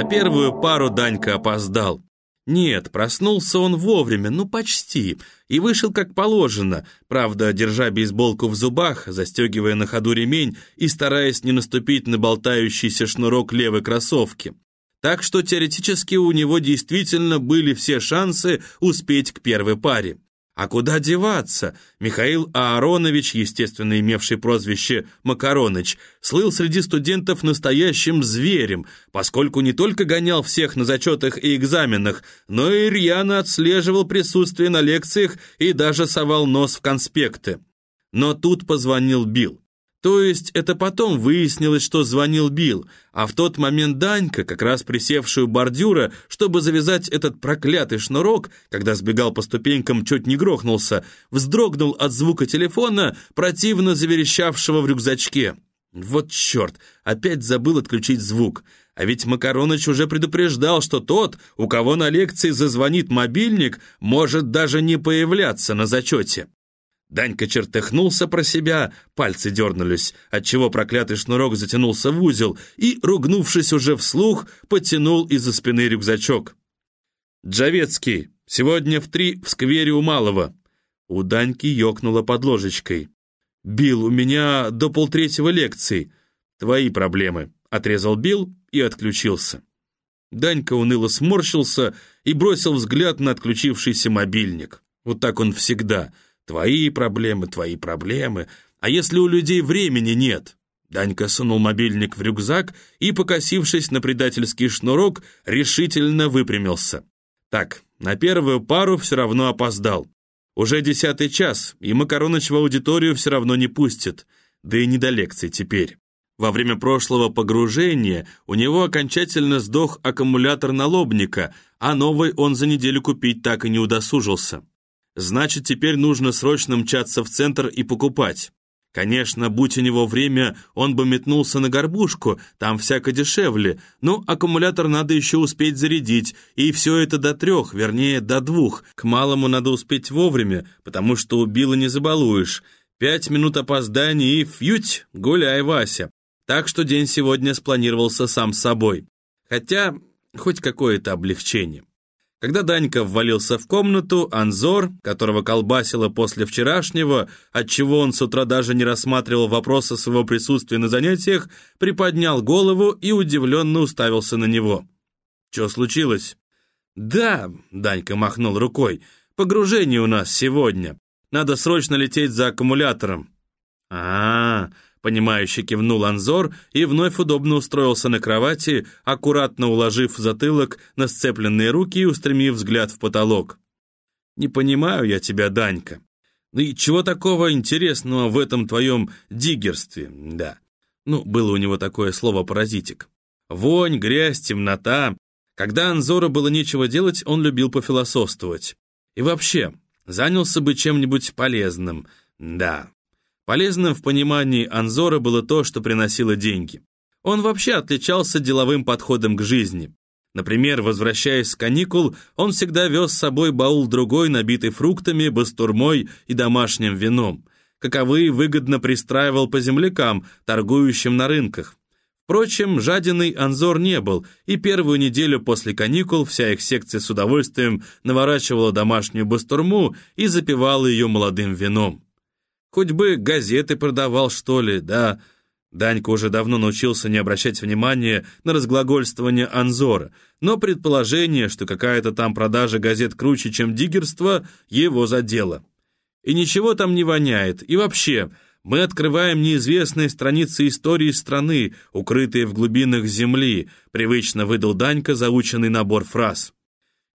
На первую пару Данька опоздал. Нет, проснулся он вовремя, ну почти, и вышел как положено, правда, держа бейсболку в зубах, застегивая на ходу ремень и стараясь не наступить на болтающийся шнурок левой кроссовки. Так что теоретически у него действительно были все шансы успеть к первой паре. А куда деваться? Михаил Ааронович, естественно имевший прозвище Макароныч, слыл среди студентов настоящим зверем, поскольку не только гонял всех на зачетах и экзаменах, но и рьяно отслеживал присутствие на лекциях и даже совал нос в конспекты. Но тут позвонил Билл. То есть это потом выяснилось, что звонил Билл, а в тот момент Данька, как раз присевший у бордюра, чтобы завязать этот проклятый шнурок, когда сбегал по ступенькам, чуть не грохнулся, вздрогнул от звука телефона, противно заверещавшего в рюкзачке. Вот черт, опять забыл отключить звук. А ведь Макароныч уже предупреждал, что тот, у кого на лекции зазвонит мобильник, может даже не появляться на зачете. Данька чертыхнулся про себя, пальцы дернулись, отчего проклятый шнурок затянулся в узел и, ругнувшись уже вслух, потянул из-за спины рюкзачок. «Джавецкий, сегодня в три в сквере у Малого». У Даньки ёкнуло под ложечкой. «Билл, у меня до полтретьего лекции. Твои проблемы», — отрезал Билл и отключился. Данька уныло сморщился и бросил взгляд на отключившийся мобильник. Вот так он всегда — Твои проблемы, твои проблемы. А если у людей времени нет? Данька сунул мобильник в рюкзак и, покосившись на предательский шнурок, решительно выпрямился. Так, на первую пару все равно опоздал. Уже десятый час, и Макароныч в аудиторию все равно не пустит. Да и не до лекций теперь. Во время прошлого погружения у него окончательно сдох аккумулятор налобника, а новый он за неделю купить так и не удосужился. Значит, теперь нужно срочно мчаться в центр и покупать. Конечно, будь у него время, он бы метнулся на горбушку, там всяко дешевле, но аккумулятор надо еще успеть зарядить, и все это до трех, вернее, до двух. К малому надо успеть вовремя, потому что убила не забалуешь. Пять минут опоздания и фьють, гуляй, Вася. Так что день сегодня спланировался сам собой. Хотя, хоть какое-то облегчение. Когда Данька ввалился в комнату, Анзор, которого колбасило после вчерашнего, отчего он с утра даже не рассматривал вопросы своего присутствия на занятиях, приподнял голову и удивленно уставился на него. «Что случилось?» «Да», — Данька махнул рукой, — «погружение у нас сегодня. Надо срочно лететь за аккумулятором». «А-а-а», Понимающе кивнул Анзор и вновь удобно устроился на кровати, аккуратно уложив затылок на сцепленные руки и устремив взгляд в потолок. «Не понимаю я тебя, Данька. Ну и чего такого интересного в этом твоем диггерстве, да?» Ну, было у него такое слово-паразитик. Вонь, грязь, темнота. Когда Анзора было нечего делать, он любил пофилософствовать. И вообще, занялся бы чем-нибудь полезным, да. Полезным в понимании Анзора было то, что приносило деньги. Он вообще отличался деловым подходом к жизни. Например, возвращаясь с каникул, он всегда вез с собой баул другой, набитый фруктами, бастурмой и домашним вином. Каковые выгодно пристраивал по землякам, торгующим на рынках. Впрочем, жадиной Анзор не был, и первую неделю после каникул вся их секция с удовольствием наворачивала домашнюю бастурму и запивала ее молодым вином. Хоть бы газеты продавал, что ли, да. Данька уже давно научился не обращать внимания на разглагольствование Анзора, но предположение, что какая-то там продажа газет круче, чем диггерство, его задело. И ничего там не воняет, и вообще, мы открываем неизвестные страницы истории страны, укрытые в глубинах земли, привычно выдал Данька заученный набор фраз.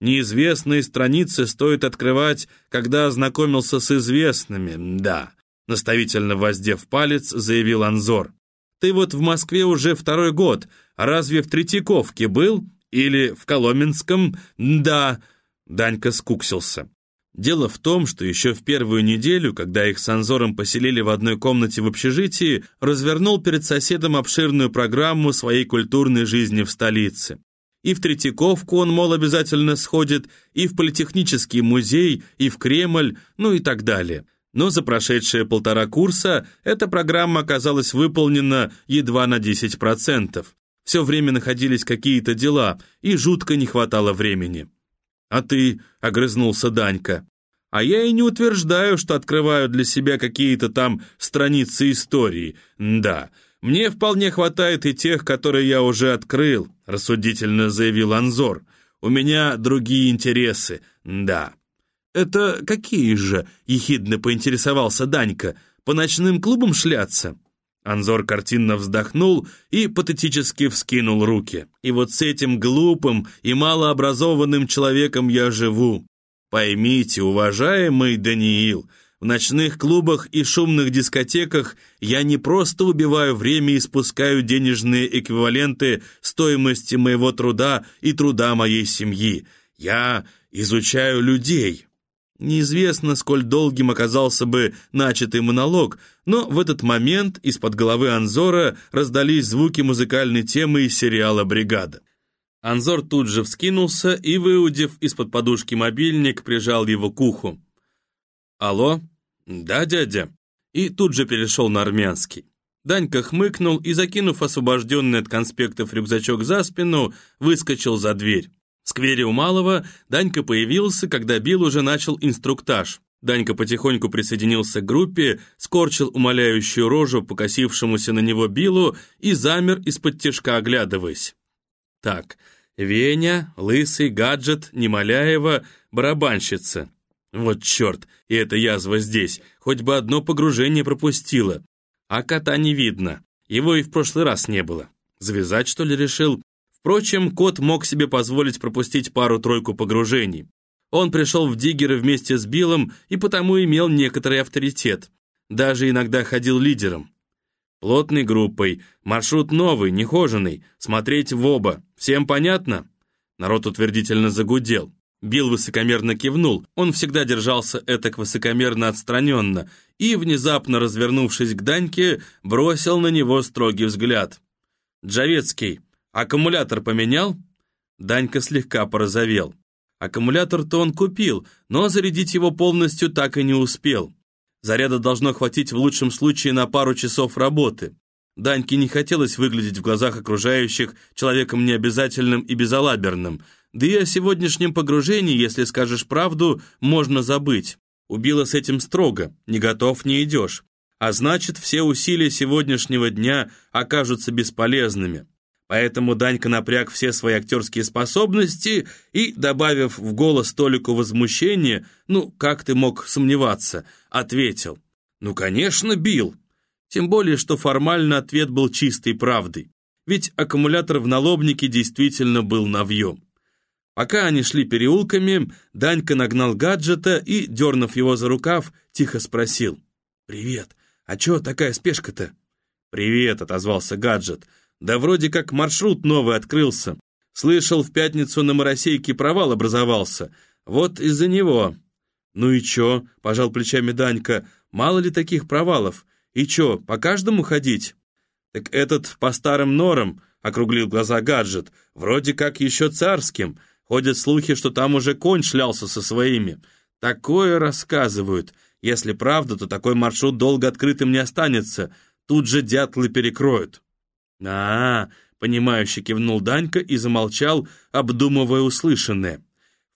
Неизвестные страницы стоит открывать, когда ознакомился с известными, да. Наставительно воздев палец, заявил Анзор. «Ты вот в Москве уже второй год, разве в Третьяковке был? Или в Коломенском? Да». Данька скуксился. Дело в том, что еще в первую неделю, когда их с Анзором поселили в одной комнате в общежитии, развернул перед соседом обширную программу своей культурной жизни в столице. И в Третьяковку он, мол, обязательно сходит, и в Политехнический музей, и в Кремль, ну и так далее но за прошедшие полтора курса эта программа оказалась выполнена едва на 10%. Все время находились какие-то дела, и жутко не хватало времени. «А ты?» — огрызнулся Данька. «А я и не утверждаю, что открываю для себя какие-то там страницы истории. Да, мне вполне хватает и тех, которые я уже открыл», — рассудительно заявил Анзор. «У меня другие интересы, да». «Это какие же?» — ехидно поинтересовался Данька. «По ночным клубам шляться?» Анзор картинно вздохнул и патетически вскинул руки. «И вот с этим глупым и малообразованным человеком я живу. Поймите, уважаемый Даниил, в ночных клубах и шумных дискотеках я не просто убиваю время и спускаю денежные эквиваленты стоимости моего труда и труда моей семьи. Я изучаю людей». Неизвестно, сколь долгим оказался бы начатый монолог, но в этот момент из-под головы Анзора раздались звуки музыкальной темы из сериала «Бригада». Анзор тут же вскинулся и, выудив из-под подушки мобильник, прижал его к уху. «Алло? Да, дядя?» И тут же перешел на армянский. Данька хмыкнул и, закинув освобожденный от конспектов рюкзачок за спину, выскочил за дверь. В сквере у Малого Данька появился, когда Билл уже начал инструктаж. Данька потихоньку присоединился к группе, скорчил умоляющую рожу покосившемуся на него Биллу и замер из-под тяжка, оглядываясь. Так, Веня, Лысый, Гаджет, Немоляева, барабанщица. Вот черт, и эта язва здесь, хоть бы одно погружение пропустила. А кота не видно, его и в прошлый раз не было. Завязать, что ли, решил? Впрочем, кот мог себе позволить пропустить пару-тройку погружений. Он пришел в диггеры вместе с Биллом и потому имел некоторый авторитет. Даже иногда ходил лидером. Плотной группой, маршрут новый, нехоженный, смотреть в оба. Всем понятно? Народ утвердительно загудел. Билл высокомерно кивнул, он всегда держался этак высокомерно отстраненно и, внезапно развернувшись к Даньке, бросил на него строгий взгляд. «Джавецкий, «Аккумулятор поменял?» Данька слегка порозовел. Аккумулятор-то он купил, но зарядить его полностью так и не успел. Заряда должно хватить в лучшем случае на пару часов работы. Даньке не хотелось выглядеть в глазах окружающих человеком необязательным и безалаберным, да и о сегодняшнем погружении, если скажешь правду, можно забыть. Убила с этим строго, не готов, не идешь. А значит, все усилия сегодняшнего дня окажутся бесполезными. Поэтому Данька напряг все свои актерские способности и, добавив в голос Толику возмущение, ну, как ты мог сомневаться, ответил. «Ну, конечно, бил». Тем более, что формально ответ был чистой правдой. Ведь аккумулятор в налобнике действительно был навьем. Пока они шли переулками, Данька нагнал гаджета и, дернув его за рукав, тихо спросил. «Привет, а чё такая спешка-то?» «Привет», — отозвался гаджет, — да вроде как маршрут новый открылся. Слышал, в пятницу на Моросейке провал образовался. Вот из-за него. Ну и чё, пожал плечами Данька, мало ли таких провалов. И чё, по каждому ходить? Так этот по старым норам, округлил глаза гаджет, вроде как еще царским. Ходят слухи, что там уже конь шлялся со своими. Такое рассказывают. Если правда, то такой маршрут долго открытым не останется. Тут же дятлы перекроют. А, -а понимающе кивнул Данька и замолчал, обдумывая услышанное.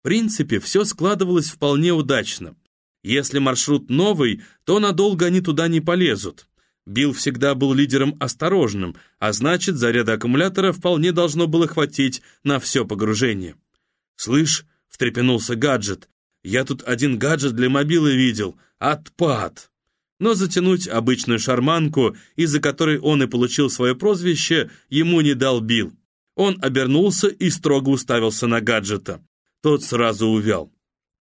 В принципе, все складывалось вполне удачно. Если маршрут новый, то надолго они туда не полезут. Билл всегда был лидером осторожным, а значит, заряда аккумулятора вполне должно было хватить на все погружение. «Слышь», — встрепенулся гаджет, — «я тут один гаджет для мобилы видел. Отпад!» Но затянуть обычную шарманку, из-за которой он и получил свое прозвище, ему не дал Билл. Он обернулся и строго уставился на гаджета. Тот сразу увял.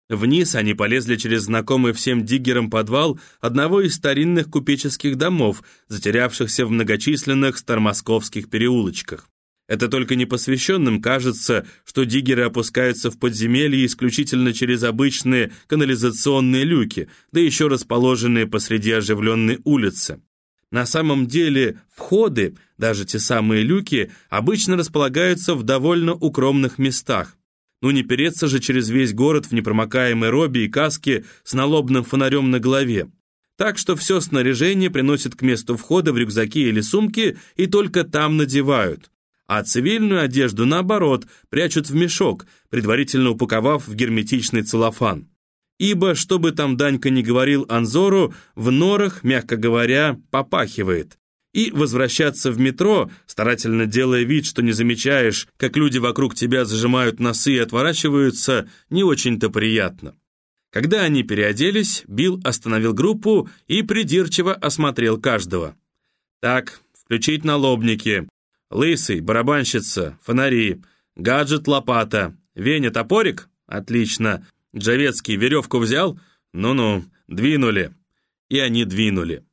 Вниз они полезли через знакомый всем диггерам подвал одного из старинных купеческих домов, затерявшихся в многочисленных старомосковских переулочках. Это только непосвященным кажется, что диггеры опускаются в подземелье исключительно через обычные канализационные люки, да еще расположенные посреди оживленной улицы. На самом деле входы, даже те самые люки, обычно располагаются в довольно укромных местах. Ну не переться же через весь город в непромокаемой робе и каске с налобным фонарем на голове. Так что все снаряжение приносят к месту входа в рюкзаки или сумки и только там надевают а цивильную одежду, наоборот, прячут в мешок, предварительно упаковав в герметичный целлофан. Ибо, что бы там Данька не говорил Анзору, в норах, мягко говоря, попахивает. И возвращаться в метро, старательно делая вид, что не замечаешь, как люди вокруг тебя зажимают носы и отворачиваются, не очень-то приятно. Когда они переоделись, Билл остановил группу и придирчиво осмотрел каждого. «Так, включить налобники. Лысый, барабанщица, фонари, гаджет, лопата. Веня, топорик? Отлично. Джавецкий веревку взял? Ну-ну, двинули». И они двинули.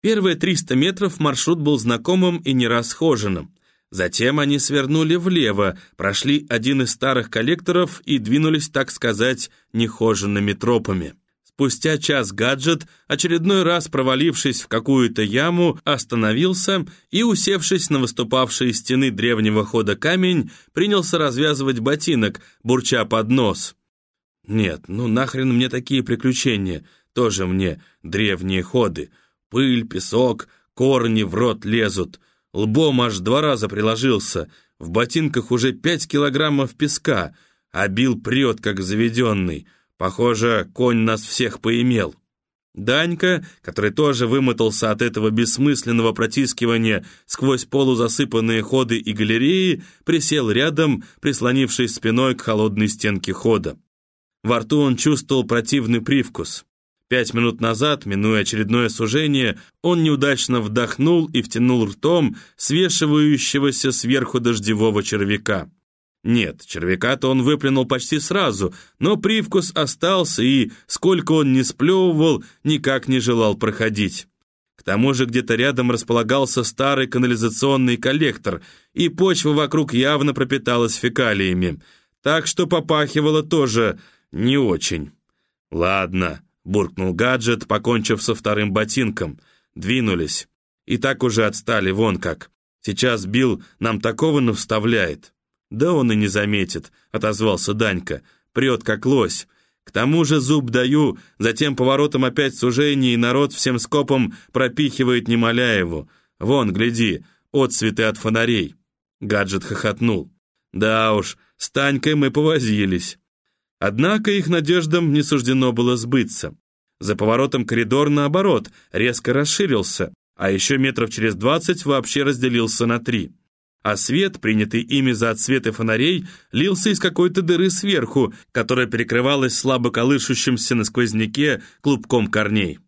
Первые 300 метров маршрут был знакомым и нерасхоженным. Затем они свернули влево, прошли один из старых коллекторов и двинулись, так сказать, нехоженными тропами. Спустя час гаджет, очередной раз провалившись в какую-то яму, остановился и, усевшись на выступавшие стены древнего хода камень, принялся развязывать ботинок, бурча под нос. «Нет, ну нахрен мне такие приключения, тоже мне древние ходы». Пыль, песок, корни в рот лезут. Лбом аж два раза приложился. В ботинках уже пять килограммов песка, а бил прет, как заведенный. Похоже, конь нас всех поимел. Данька, который тоже вымотался от этого бессмысленного протискивания сквозь полузасыпанные ходы и галереи, присел рядом, прислонившись спиной к холодной стенке хода. Во рту он чувствовал противный привкус. Пять минут назад, минуя очередное сужение, он неудачно вдохнул и втянул ртом свешивающегося сверху дождевого червяка. Нет, червяка-то он выплюнул почти сразу, но привкус остался и, сколько он не сплевывал, никак не желал проходить. К тому же где-то рядом располагался старый канализационный коллектор, и почва вокруг явно пропиталась фекалиями, так что попахивало тоже не очень. Ладно, буркнул гаджет, покончив со вторым ботинком. Двинулись. И так уже отстали, вон как. Сейчас Билл нам такого навставляет. Да он и не заметит, отозвался Данька. Прет как лось. К тому же зуб даю, затем поворотом опять сужение, и народ всем скопом пропихивает Немоляеву. Вон, гляди, отцветы от фонарей. Гаджет хохотнул. Да уж, с Танькой мы повозились. Однако их надеждам не суждено было сбыться. За поворотом коридор, наоборот, резко расширился, а еще метров через двадцать вообще разделился на три. А свет, принятый ими за отсветы фонарей, лился из какой-то дыры сверху, которая перекрывалась слабо колышущимся на сквозняке клубком корней.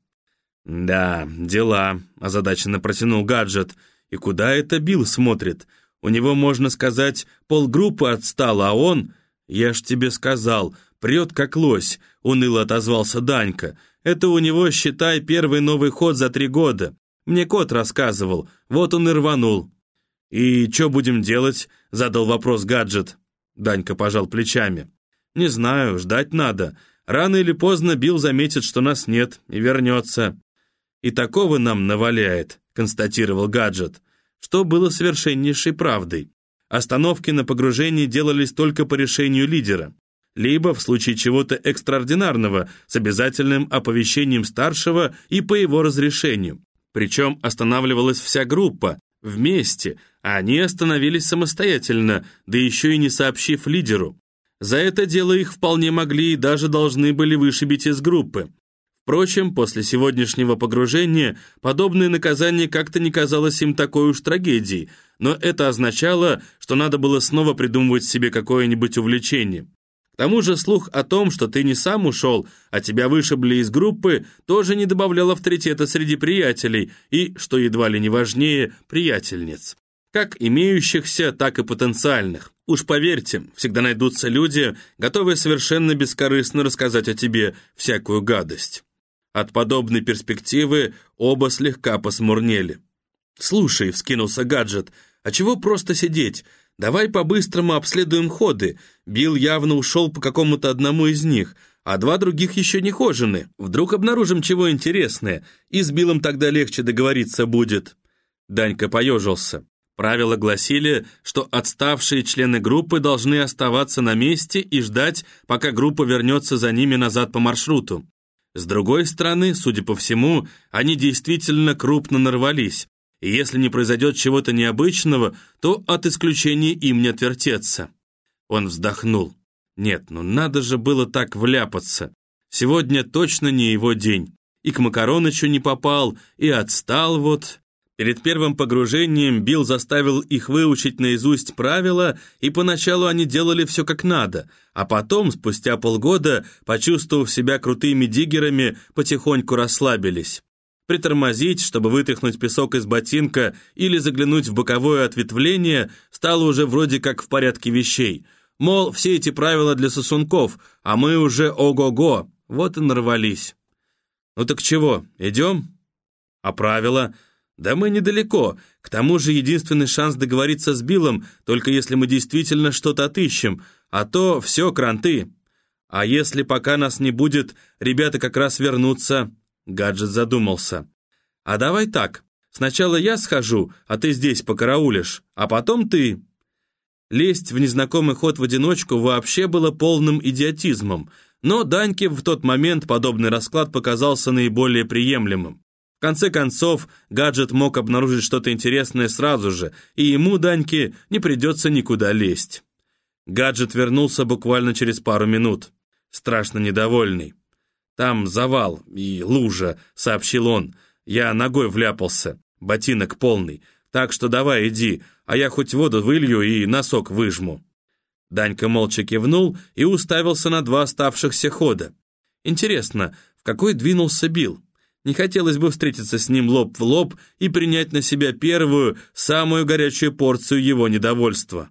«Да, дела», — озадаченно протянул гаджет. «И куда это Билл смотрит? У него, можно сказать, полгруппы отстало, а он...» «Я ж тебе сказал, прет как лось», — уныло отозвался Данька. «Это у него, считай, первый новый ход за три года. Мне кот рассказывал, вот он и рванул». «И что будем делать?» — задал вопрос гаджет. Данька пожал плечами. «Не знаю, ждать надо. Рано или поздно Билл заметит, что нас нет, и вернется». «И такого нам наваляет», — констатировал гаджет, что было совершеннейшей правдой. Остановки на погружении делались только по решению лидера, либо в случае чего-то экстраординарного с обязательным оповещением старшего и по его разрешению. Причем останавливалась вся группа, вместе, они остановились самостоятельно, да еще и не сообщив лидеру. За это дело их вполне могли и даже должны были вышибить из группы. Впрочем, после сегодняшнего погружения подобное наказание как-то не казалось им такой уж трагедией, но это означало, что надо было снова придумывать себе какое-нибудь увлечение. К тому же слух о том, что ты не сам ушел, а тебя вышибли из группы, тоже не добавлял авторитета среди приятелей и, что едва ли не важнее, приятельниц. Как имеющихся, так и потенциальных. Уж поверьте, всегда найдутся люди, готовые совершенно бескорыстно рассказать о тебе всякую гадость. От подобной перспективы оба слегка посмурнели. «Слушай», — вскинулся гаджет, — «а чего просто сидеть? Давай по-быстрому обследуем ходы. Билл явно ушел по какому-то одному из них, а два других еще не хожены. Вдруг обнаружим чего интересное, и с Биллом тогда легче договориться будет». Данька поежился. Правила гласили, что отставшие члены группы должны оставаться на месте и ждать, пока группа вернется за ними назад по маршруту. С другой стороны, судя по всему, они действительно крупно нарвались, И если не произойдет чего-то необычного, то от исключения им не отвертеться. Он вздохнул. Нет, ну надо же было так вляпаться. Сегодня точно не его день. И к Макаронычу не попал, и отстал вот. Перед первым погружением Билл заставил их выучить наизусть правила, и поначалу они делали все как надо, а потом, спустя полгода, почувствовав себя крутыми диггерами, потихоньку расслабились. Притормозить, чтобы вытряхнуть песок из ботинка или заглянуть в боковое ответвление, стало уже вроде как в порядке вещей. Мол, все эти правила для сосунков, а мы уже ого-го, вот и нарвались. «Ну так чего, идем?» «А правила?» «Да мы недалеко. К тому же единственный шанс договориться с Биллом, только если мы действительно что-то отыщем, а то все кранты. А если пока нас не будет, ребята как раз вернутся...» Гаджет задумался. «А давай так. Сначала я схожу, а ты здесь покараулишь, а потом ты...» Лезть в незнакомый ход в одиночку вообще было полным идиотизмом, но Даньке в тот момент подобный расклад показался наиболее приемлемым. В конце концов, гаджет мог обнаружить что-то интересное сразу же, и ему, Даньке, не придется никуда лезть. Гаджет вернулся буквально через пару минут, страшно недовольный. «Там завал и лужа», — сообщил он. «Я ногой вляпался, ботинок полный, так что давай иди, а я хоть воду вылью и носок выжму». Данька молча кивнул и уставился на два оставшихся хода. «Интересно, в какой двинулся Билл?» Не хотелось бы встретиться с ним лоб в лоб и принять на себя первую, самую горячую порцию его недовольства.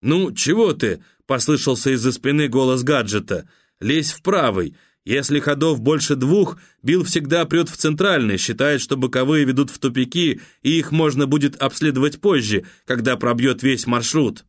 «Ну, чего ты?» — послышался из-за спины голос гаджета. «Лезь в правый. Если ходов больше двух, Билл всегда прет в центральный, считает, что боковые ведут в тупики, и их можно будет обследовать позже, когда пробьет весь маршрут».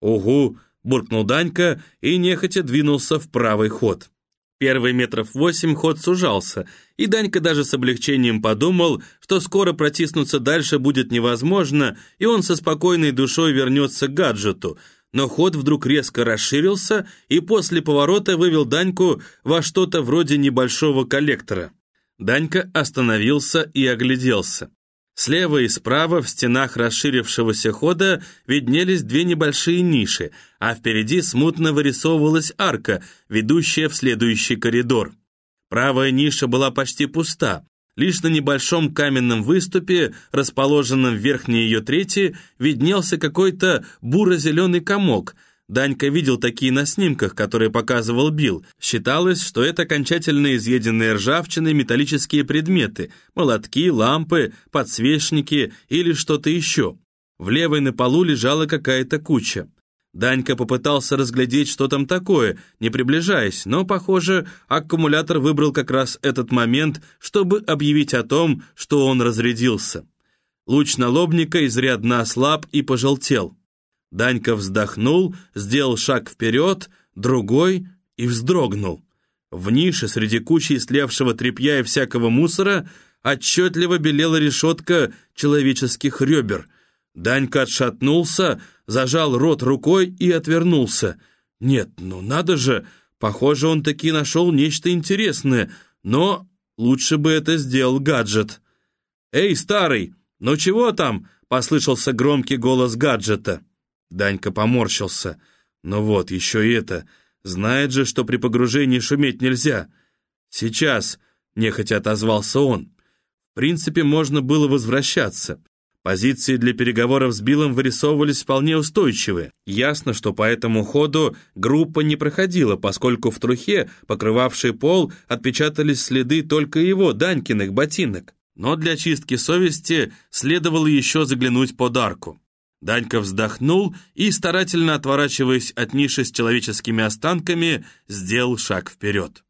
«Угу», — буркнул Данька и нехотя двинулся в правый ход. Первые метров восемь ход сужался, и Данька даже с облегчением подумал, что скоро протиснуться дальше будет невозможно, и он со спокойной душой вернется к гаджету. Но ход вдруг резко расширился и после поворота вывел Даньку во что-то вроде небольшого коллектора. Данька остановился и огляделся. Слева и справа в стенах расширившегося хода виднелись две небольшие ниши, а впереди смутно вырисовывалась арка, ведущая в следующий коридор. Правая ниша была почти пуста. Лишь на небольшом каменном выступе, расположенном в верхней ее трети, виднелся какой-то буро-зеленый комок – Данька видел такие на снимках, которые показывал Билл. Считалось, что это окончательно изъеденные ржавчиной металлические предметы, молотки, лампы, подсвечники или что-то еще. В левой на полу лежала какая-то куча. Данька попытался разглядеть, что там такое, не приближаясь, но, похоже, аккумулятор выбрал как раз этот момент, чтобы объявить о том, что он разрядился. Луч налобника изрядно ослаб и пожелтел. Данька вздохнул, сделал шаг вперед, другой и вздрогнул. В нише среди кучи истлевшего тряпья и всякого мусора отчетливо белела решетка человеческих ребер. Данька отшатнулся, зажал рот рукой и отвернулся. Нет, ну надо же, похоже, он таки нашел нечто интересное, но лучше бы это сделал гаджет. «Эй, старый, ну чего там?» — послышался громкий голос гаджета. Данька поморщился. «Ну вот, еще и это. Знает же, что при погружении шуметь нельзя. Сейчас», — нехотя отозвался он. «В принципе, можно было возвращаться. Позиции для переговоров с Биллом вырисовывались вполне устойчивые. Ясно, что по этому ходу группа не проходила, поскольку в трухе, покрывавшей пол, отпечатались следы только его, Данькиных, ботинок. Но для чистки совести следовало еще заглянуть под арку. Данька вздохнул и, старательно отворачиваясь от ниши с человеческими останками, сделал шаг вперед.